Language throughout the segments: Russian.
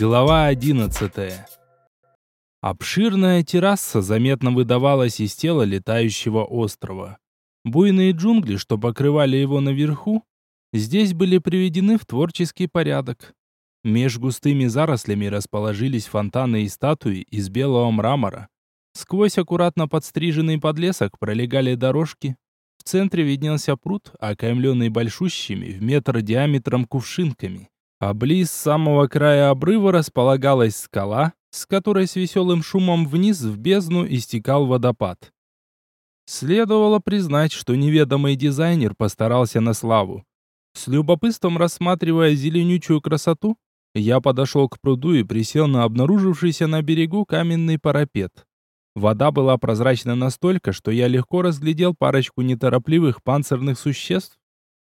Глава 11. Обширная терраса заметно выдавалась из тела летающего острова. Буйные джунгли, что покрывали его наверху, здесь были приведены в творческий порядок. Меж густыми зарослями расположились фонтаны и статуи из белого мрамора. Сквозь аккуратно подстриженный подлесок пролегали дорожки. В центре виднелся пруд, окаймленный большущими в метр диаметром кувшинками. А близ самого края обрыва располагалась скала, с которой с веселым шумом вниз в бездну истекал водопад. Следовало признать, что неведомый дизайнер постарался на славу. С любопытством рассматривая зеленючую красоту, я подошел к пруду и присел на обнаружившийся на берегу каменный парапет. Вода была прозрачна настолько, что я легко разглядел парочку неторопливых панцирных существ,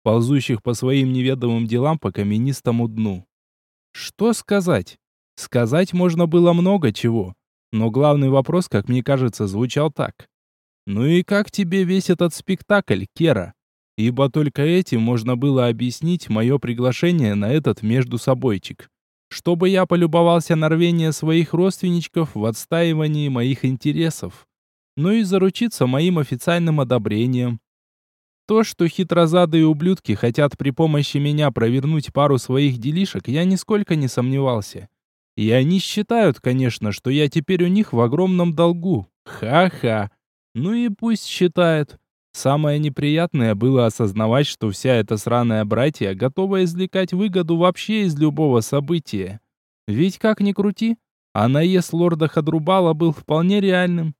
ползущих по своим неведомым делам по каменистому дну. Что сказать? Сказать можно было много чего, но главный вопрос, как мне кажется, звучал так. «Ну и как тебе весь этот спектакль, Кера?» Ибо только этим можно было объяснить мое приглашение на этот междусобойчик. Чтобы я полюбовался на рвение своих родственничков в отстаивании моих интересов. Ну и заручиться моим официальным одобрением. То, что хитрозадые ублюдки хотят при помощи меня провернуть пару своих делишек, я нисколько не сомневался. И они считают, конечно, что я теперь у них в огромном долгу. Ха-ха. Ну и пусть считают. Самое неприятное было осознавать, что вся эта сраная братья готова извлекать выгоду вообще из любого события. Ведь как ни крути, а наезд лорда Хадрубала был вполне реальным.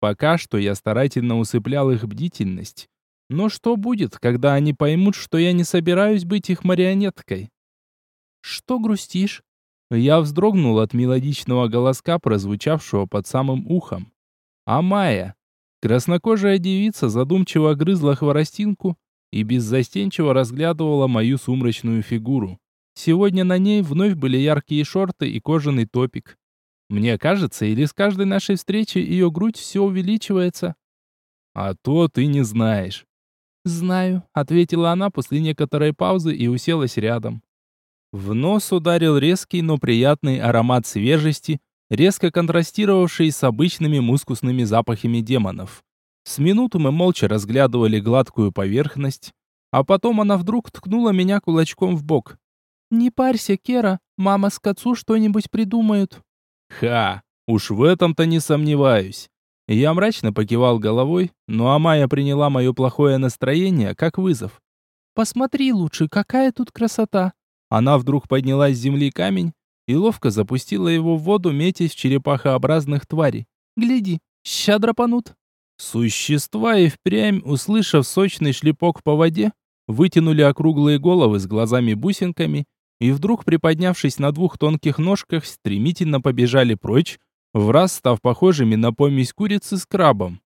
Пока что я старательно усыплял их бдительность. Но что будет, когда они поймут, что я не собираюсь быть их марионеткой? Что грустишь? Я вздрогнул от мелодичного голоска, прозвучавшего под самым ухом. А Майя, краснокожая девица, задумчиво грызла хворостинку и беззастенчиво разглядывала мою сумрачную фигуру. Сегодня на ней вновь были яркие шорты и кожаный топик. Мне кажется, или с каждой нашей встречи ее грудь все увеличивается? А то ты не знаешь. «Знаю», — ответила она после некоторой паузы и уселась рядом. В нос ударил резкий, но приятный аромат свежести, резко контрастировавший с обычными мускусными запахами демонов. С минуту мы молча разглядывали гладкую поверхность, а потом она вдруг ткнула меня кулачком в бок. «Не парься, Кера, мама с Кацу что-нибудь придумают». «Ха, уж в этом-то не сомневаюсь. Я мрачно покивал головой, но Амая приняла мое плохое настроение как вызов. «Посмотри лучше, какая тут красота!» Она вдруг подняла с земли камень и ловко запустила его в воду, метясь в черепахообразных тварей. «Гляди, ща драпанут!» Существа и впрямь, услышав сочный шлепок по воде, вытянули округлые головы с глазами-бусинками и вдруг, приподнявшись на двух тонких ножках, стремительно побежали прочь, в раз став похожими на помесь курицы с крабом.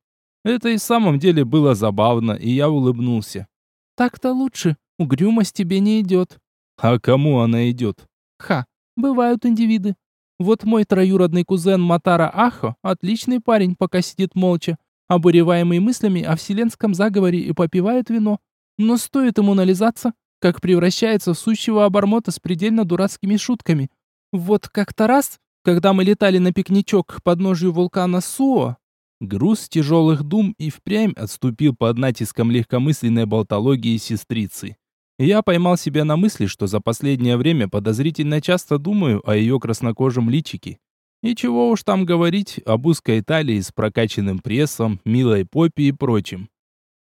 Это и в самом деле было забавно, и я улыбнулся. «Так-то лучше, угрюмость тебе не идет». «А кому она идет?» «Ха, бывают индивиды. Вот мой троюродный кузен Матара Ахо, отличный парень, пока сидит молча, обуреваемый мыслями о вселенском заговоре и попивает вино. Но стоит ему нализаться, как превращается в сущего обормота с предельно дурацкими шутками. Вот как-то раз когда мы летали на пикничок к подножию вулкана Суо, груз тяжелых дум и впрямь отступил под натиском легкомысленной болтологии сестрицы. Я поймал себя на мысли, что за последнее время подозрительно часто думаю о ее краснокожем личике. И чего уж там говорить об узкой талии с прокачанным прессом, милой попе и прочим.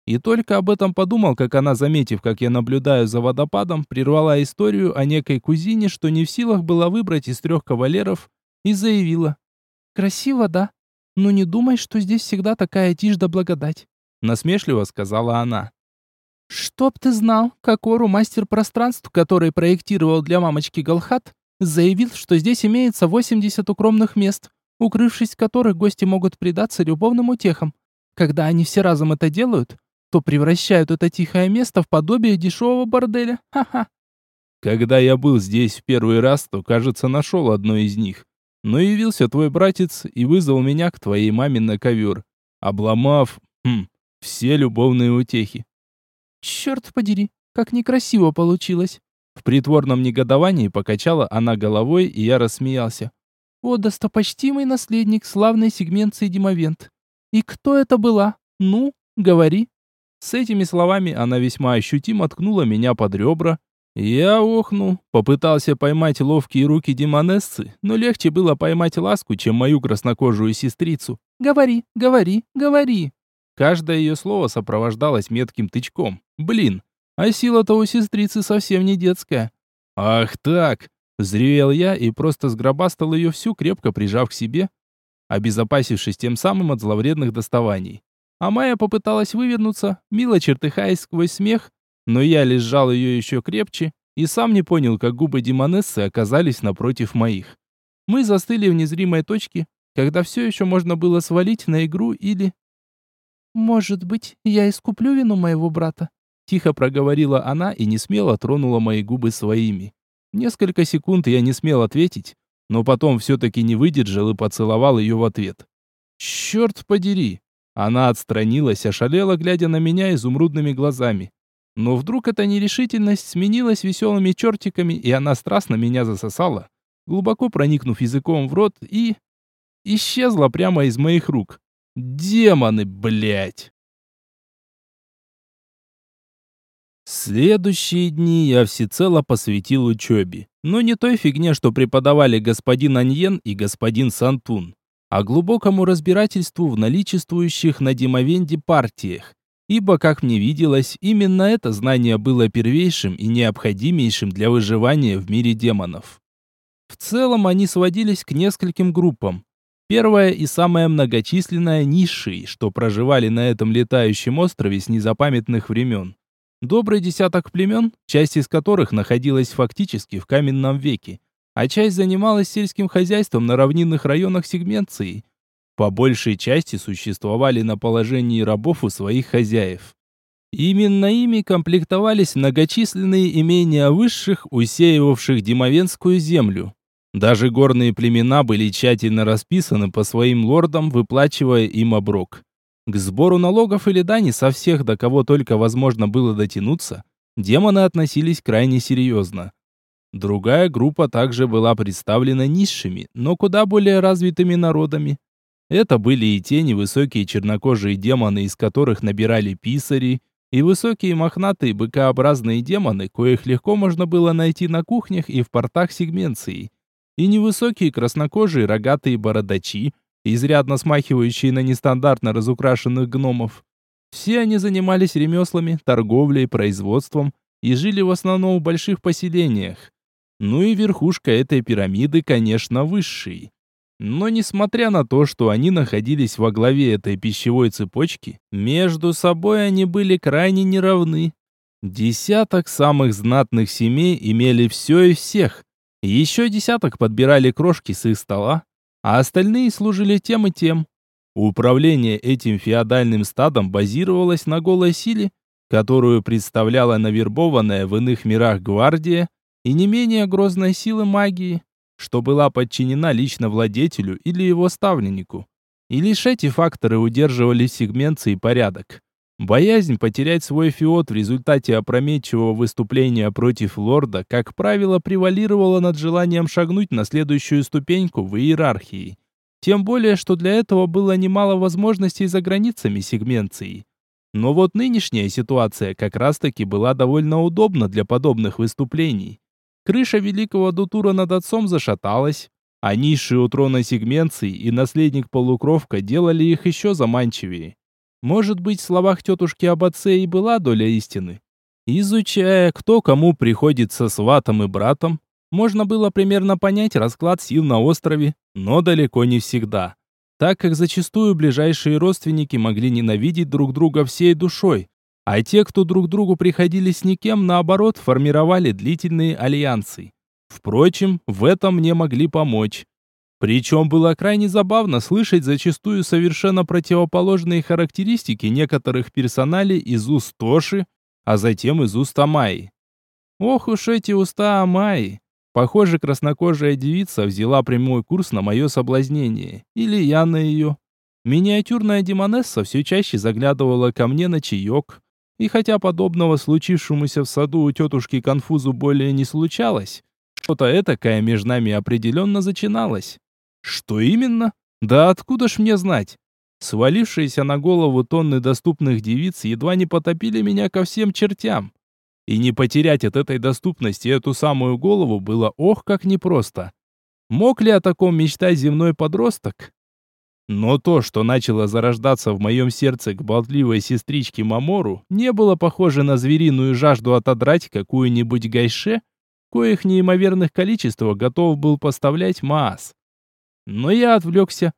И только об этом подумал, как она, заметив, как я наблюдаю за водопадом, прервала историю о некой кузине, что не в силах была выбрать из трех кавалеров и заявила. «Красиво, да? Но не думай, что здесь всегда такая тишь да благодать», насмешливо сказала она. «Чтоб ты знал, Кокору, мастер пространств, который проектировал для мамочки Галхат, заявил, что здесь имеется 80 укромных мест, укрывшись в которых гости могут предаться любовным утехам. Когда они все разом это делают, то превращают это тихое место в подобие дешевого борделя. Ха-ха. Когда я был здесь в первый раз, то, кажется, нашел одно из них. Но явился твой братец и вызвал меня к твоей маме на ковер, обломав, хм, все любовные утехи. Черт подери, как некрасиво получилось. В притворном негодовании покачала она головой, и я рассмеялся. «О, достопочтимый наследник славной сегменции Димовент! И кто это была? Ну, говори!» С этими словами она весьма ощутимо ткнула меня под ребра. Я охнул, попытался поймать ловкие руки демонессы, но легче было поймать ласку, чем мою краснокожую сестрицу. «Говори, говори, говори!» Каждое ее слово сопровождалось метким тычком. Блин, а сила-то у сестрицы совсем не детская. «Ах так!» – взревел я и просто сгробастал ее всю, крепко прижав к себе, обезопасившись тем самым от зловредных доставаний. А Майя попыталась вывернуться, мило чертыхаясь сквозь смех, но я лишь сжал ее еще крепче и сам не понял, как губы Демонессы оказались напротив моих. Мы застыли в незримой точке, когда все еще можно было свалить на игру или... «Может быть, я искуплю вину моего брата?» Тихо проговорила она и не смело тронула мои губы своими. Несколько секунд я не смел ответить, но потом все-таки не выдержал и поцеловал ее в ответ. «Черт подери! Она отстранилась, ошалела, глядя на меня изумрудными глазами. Но вдруг эта нерешительность сменилась веселыми чертиками, и она страстно меня засосала, глубоко проникнув языком в рот и... исчезла прямо из моих рук. Демоны, блядь! Следующие дни я всецело посвятил учебе. Но не той фигне, что преподавали господин Аньен и господин Сантун а глубокому разбирательству в наличествующих на Димовенде партиях, ибо, как мне виделось, именно это знание было первейшим и необходимейшим для выживания в мире демонов. В целом они сводились к нескольким группам. Первая и самая многочисленная низшие, что проживали на этом летающем острове с незапамятных времен. Добрый десяток племен, часть из которых находилась фактически в каменном веке, а часть занималась сельским хозяйством на равнинных районах сегменции. По большей части существовали на положении рабов у своих хозяев. Именно ими комплектовались многочисленные имения высших, усеивавших Димовенскую землю. Даже горные племена были тщательно расписаны по своим лордам, выплачивая им оброк. К сбору налогов или дани со всех, до кого только возможно было дотянуться, демоны относились крайне серьезно. Другая группа также была представлена низшими, но куда более развитыми народами. Это были и те невысокие чернокожие демоны, из которых набирали писари, и высокие мохнатые быкообразные демоны, коих легко можно было найти на кухнях и в портах сегменции, и невысокие краснокожие рогатые бородачи, изрядно смахивающие на нестандартно разукрашенных гномов. Все они занимались ремеслами, торговлей, производством и жили в основном в больших поселениях. Ну и верхушка этой пирамиды, конечно, высший. Но несмотря на то, что они находились во главе этой пищевой цепочки, между собой они были крайне неравны. Десяток самых знатных семей имели все и всех. Еще десяток подбирали крошки с их стола, а остальные служили тем и тем. Управление этим феодальным стадом базировалось на голой силе, которую представляла навербованная в иных мирах гвардия, и не менее грозной силы магии, что была подчинена лично владетелю или его ставленнику. И лишь эти факторы удерживали сегменции порядок. Боязнь потерять свой фиот в результате опрометчивого выступления против лорда, как правило, превалировала над желанием шагнуть на следующую ступеньку в иерархии. Тем более, что для этого было немало возможностей за границами сегменции. Но вот нынешняя ситуация как раз-таки была довольно удобна для подобных выступлений. Крыша великого Дутура над отцом зашаталась, а низшие у трона сегменции и наследник-полукровка делали их еще заманчивее. Может быть, в словах тетушки об отце и была доля истины. Изучая, кто кому приходится сватом и братом, можно было примерно понять расклад сил на острове, но далеко не всегда, так как зачастую ближайшие родственники могли ненавидеть друг друга всей душой, а те, кто друг другу приходили с никем, наоборот, формировали длительные альянсы. Впрочем, в этом мне могли помочь. Причем было крайне забавно слышать зачастую совершенно противоположные характеристики некоторых персоналей из уст Тоши, а затем из уст Амайи. Ох уж эти уста Амайи! Похоже, краснокожая девица взяла прямой курс на мое соблазнение. Или я на ее. Миниатюрная демонесса все чаще заглядывала ко мне на чаек, И хотя подобного случившемуся в саду у тетушки конфузу более не случалось, что-то этакое между нами определенно зачиналось. Что именно? Да откуда ж мне знать? Свалившиеся на голову тонны доступных девиц едва не потопили меня ко всем чертям. И не потерять от этой доступности эту самую голову было ох как непросто. Мог ли о таком мечтать земной подросток? Но то, что начало зарождаться в моем сердце к болтливой сестричке Мамору, не было похоже на звериную жажду отодрать какую-нибудь гайше, коих неимоверных количествах готов был поставлять Маас. Но я отвлекся.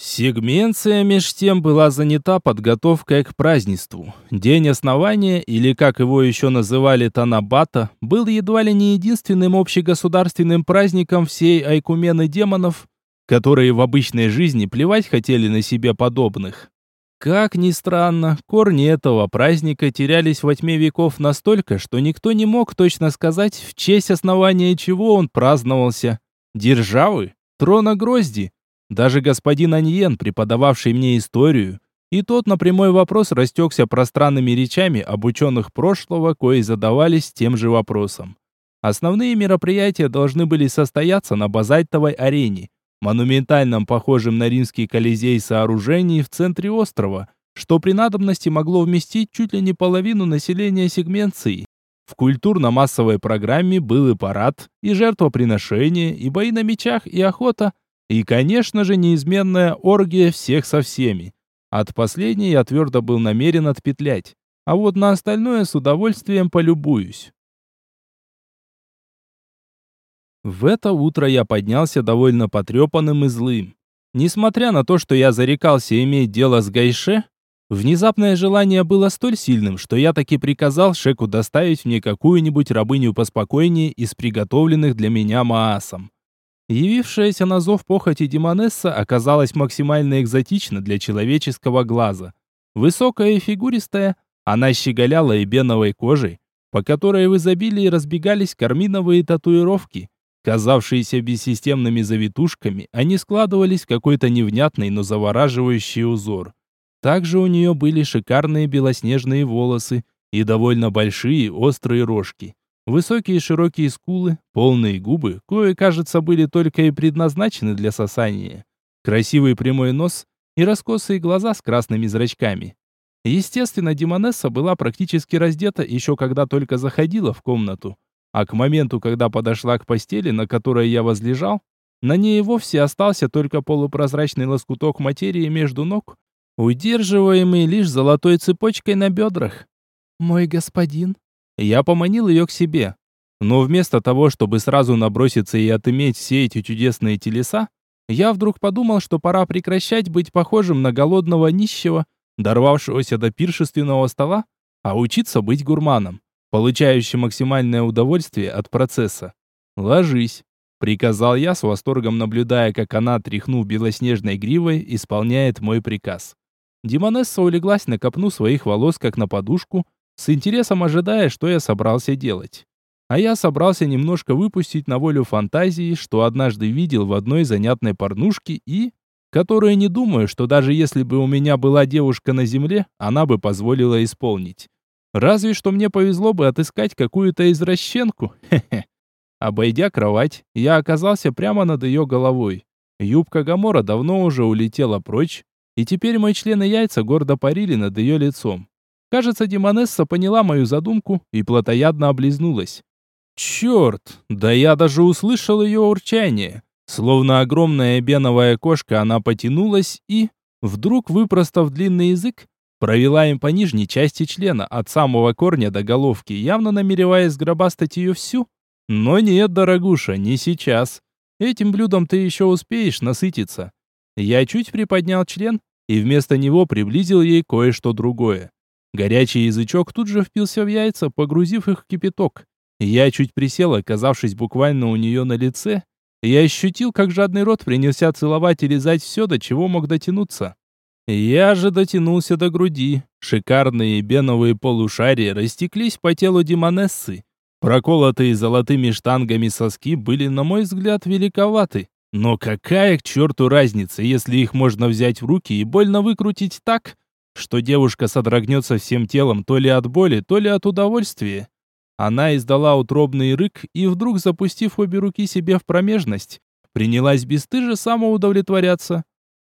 Сегменция меж тем была занята подготовкой к празднеству. День основания, или как его еще называли Танабата, был едва ли не единственным общегосударственным праздником всей Айкумены демонов, которые в обычной жизни плевать хотели на себе подобных. Как ни странно, корни этого праздника терялись во тьме веков настолько, что никто не мог точно сказать, в честь основания чего он праздновался. Державы? Трона Грозди? Даже господин Аньен, преподававший мне историю, и тот на прямой вопрос растекся пространными речами об ученых прошлого, кои задавались тем же вопросом. Основные мероприятия должны были состояться на базальтовой арене, монументальном, похожем на римский колизей сооружении в центре острова, что при надобности могло вместить чуть ли не половину населения сегменции. В культурно-массовой программе был и парад, и жертвоприношение, и бои на мечах, и охота, и, конечно же, неизменная оргия всех со всеми. От последней я твердо был намерен отпетлять, а вот на остальное с удовольствием полюбуюсь. В это утро я поднялся довольно потрепанным и злым. Несмотря на то, что я зарекался иметь дело с Гайше, внезапное желание было столь сильным, что я таки приказал Шеку доставить мне какую-нибудь рабыню поспокойнее из приготовленных для меня маасом. Явившаяся на зов похоти Демонесса оказалась максимально экзотична для человеческого глаза. Высокая и фигуристая, она щеголяла эбеновой кожей, по которой в изобилии разбегались карминовые татуировки. Казавшиеся бессистемными завитушками, они складывались в какой-то невнятный, но завораживающий узор. Также у нее были шикарные белоснежные волосы и довольно большие острые рожки. Высокие широкие скулы, полные губы, кое, кажется, были только и предназначены для сосания. Красивый прямой нос и раскосые глаза с красными зрачками. Естественно, Димонесса была практически раздета еще когда только заходила в комнату. А к моменту, когда подошла к постели, на которой я возлежал, на ней вовсе остался только полупрозрачный лоскуток материи между ног, удерживаемый лишь золотой цепочкой на бедрах. «Мой господин», я поманил ее к себе. Но вместо того, чтобы сразу наброситься и отыметь все эти чудесные телеса, я вдруг подумал, что пора прекращать быть похожим на голодного нищего, дорвавшегося до пиршественного стола, а учиться быть гурманом, получающим максимальное удовольствие от процесса. «Ложись», — приказал я с восторгом, наблюдая, как она, тряхнув белоснежной гривой, исполняет мой приказ. Демонесса улеглась на копну своих волос, как на подушку, с интересом ожидая, что я собрался делать. А я собрался немножко выпустить на волю фантазии, что однажды видел в одной занятной порнушке и... которую не думаю, что даже если бы у меня была девушка на земле, она бы позволила исполнить. Разве что мне повезло бы отыскать какую-то извращенку. Хе-хе. Обойдя кровать, я оказался прямо над ее головой. Юбка Гамора давно уже улетела прочь, и теперь мои члены яйца гордо парили над ее лицом. Кажется, Демонесса поняла мою задумку и плотоядно облизнулась. Черт, да я даже услышал ее урчание. Словно огромная беновая кошка, она потянулась и, вдруг выпростав длинный язык, провела им по нижней части члена, от самого корня до головки, явно намереваясь сгробастать ее всю. Но нет, дорогуша, не сейчас. Этим блюдом ты еще успеешь насытиться. Я чуть приподнял член и вместо него приблизил ей кое-что другое. Горячий язычок тут же впился в яйца, погрузив их в кипяток. Я чуть присел, оказавшись буквально у нее на лице, Я ощутил, как жадный рот принялся целовать и лизать все, до чего мог дотянуться. Я же дотянулся до груди. Шикарные беновые полушария растеклись по телу демонессы. Проколотые золотыми штангами соски были, на мой взгляд, великоваты. Но какая к черту разница, если их можно взять в руки и больно выкрутить так, что девушка содрогнется всем телом то ли от боли, то ли от удовольствия. Она издала утробный рык и вдруг, запустив обе руки себе в промежность, принялась бесстыже самоудовлетворяться.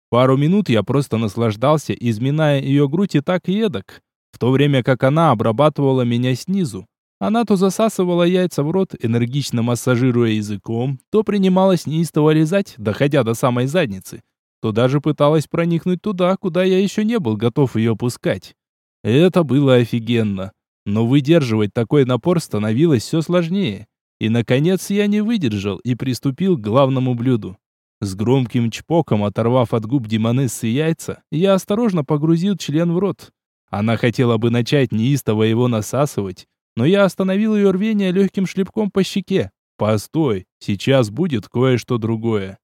Пару минут я просто наслаждался, изминая ее грудь и так эдак, в то время как она обрабатывала меня снизу. Она то засасывала яйца в рот, энергично массажируя языком, то принималась неистово лизать, доходя до самой задницы, то даже пыталась проникнуть туда, куда я еще не был готов ее пускать. Это было офигенно. Но выдерживать такой напор становилось все сложнее. И, наконец, я не выдержал и приступил к главному блюду. С громким чпоком, оторвав от губ демонессы яйца, я осторожно погрузил член в рот. Она хотела бы начать неистово его насасывать, но я остановил ее рвение легким шлепком по щеке. «Постой, сейчас будет кое-что другое».